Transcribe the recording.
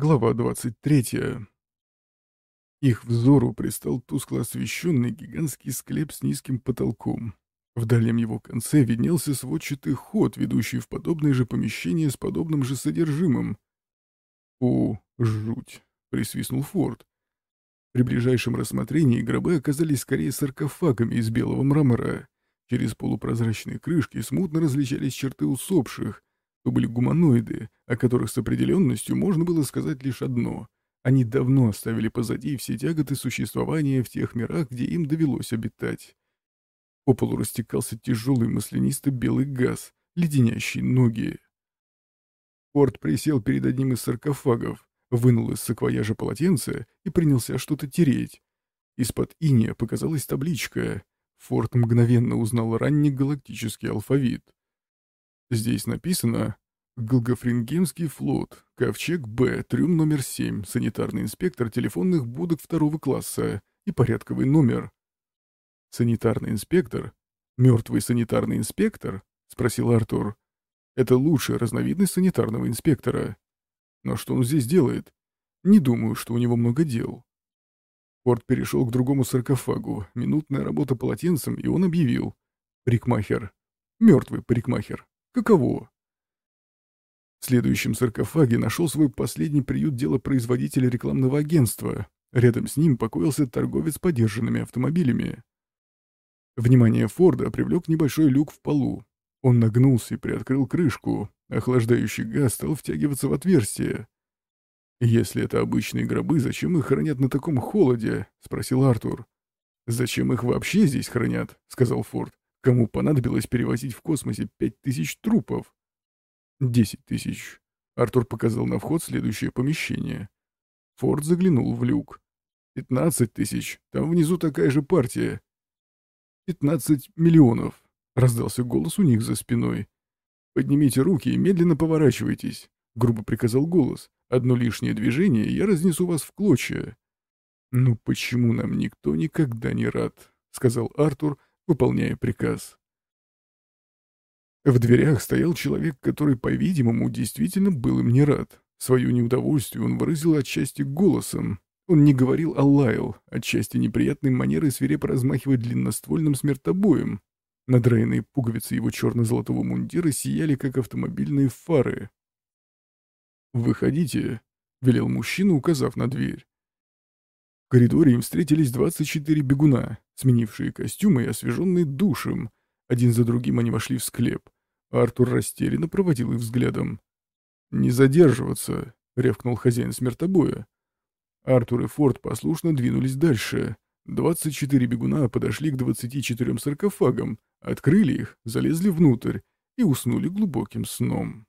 Глава 23. Их взору пристал тускло освещенный гигантский склеп с низким потолком. В дальнем его конце виднелся сводчатый ход, ведущий в подобное же помещение с подобным же содержимым. «О, жуть!» — присвистнул Форд. При ближайшем рассмотрении гробы оказались скорее саркофагами из белого мрамора. Через полупрозрачные крышки смутно различались черты усопших, то были гуманоиды, о которых с определенностью можно было сказать лишь одно. Они давно оставили позади все тяготы существования в тех мирах, где им довелось обитать. По полу растекался тяжелый маслянисто-белый газ, леденящий ноги. Порт присел перед одним из саркофагов, вынул из саквояжа полотенце и принялся что-то тереть. Из-под иния показалась табличка. Форд мгновенно узнал ранний галактический алфавит. Здесь написано «Голгофрингемский флот, Ковчег Б, трюм номер 7, санитарный инспектор телефонных будок второго класса и порядковый номер». «Санитарный инспектор? Мертвый санитарный инспектор?» — спросил Артур. «Это лучшая разновидность санитарного инспектора. Но что он здесь делает? Не думаю, что у него много дел». Порт перешел к другому саркофагу, минутная работа полотенцем, и он объявил. «Парикмахер. Мертвый парикмахер. Каково? В следующем саркофаге нашел свой последний приют делопроизводителя рекламного агентства. Рядом с ним покоился торговец подержанными автомобилями. Внимание Форда привлек небольшой люк в полу. Он нагнулся и приоткрыл крышку. Охлаждающий газ стал втягиваться в отверстие. «Если это обычные гробы, зачем их хранят на таком холоде?» — спросил Артур. «Зачем их вообще здесь хранят?» — сказал Форд. Кому понадобилось перевозить в космосе пять тысяч трупов? Десять тысяч. Артур показал на вход следующее помещение. Форд заглянул в люк. Пятнадцать тысяч. Там внизу такая же партия. Пятнадцать миллионов. Раздался голос у них за спиной. «Поднимите руки и медленно поворачивайтесь», — грубо приказал голос. «Одно лишнее движение, и я разнесу вас в клочья». «Ну почему нам никто никогда не рад?» — сказал Артур, выполняя приказ. В дверях стоял человек, который, по-видимому, действительно был им не рад. Свое неудовольствие он выразил отчасти голосом. Он не говорил, а лаял, отчасти неприятной манерой свирепо размахивая длинноствольным смертобоем. Надраенные пуговицы его черно-золотого мундира сияли, как автомобильные фары. «Выходите», — велел мужчина, указав на дверь. В коридоре им встретились 24 бегуна, сменившие костюмы и освеженные душем. Один за другим они вошли в склеп. Артур растерянно проводил их взглядом. «Не задерживаться», — рявкнул хозяин смертобоя. Артур и Форд послушно двинулись дальше. 24 бегуна подошли к 24 саркофагам, открыли их, залезли внутрь и уснули глубоким сном.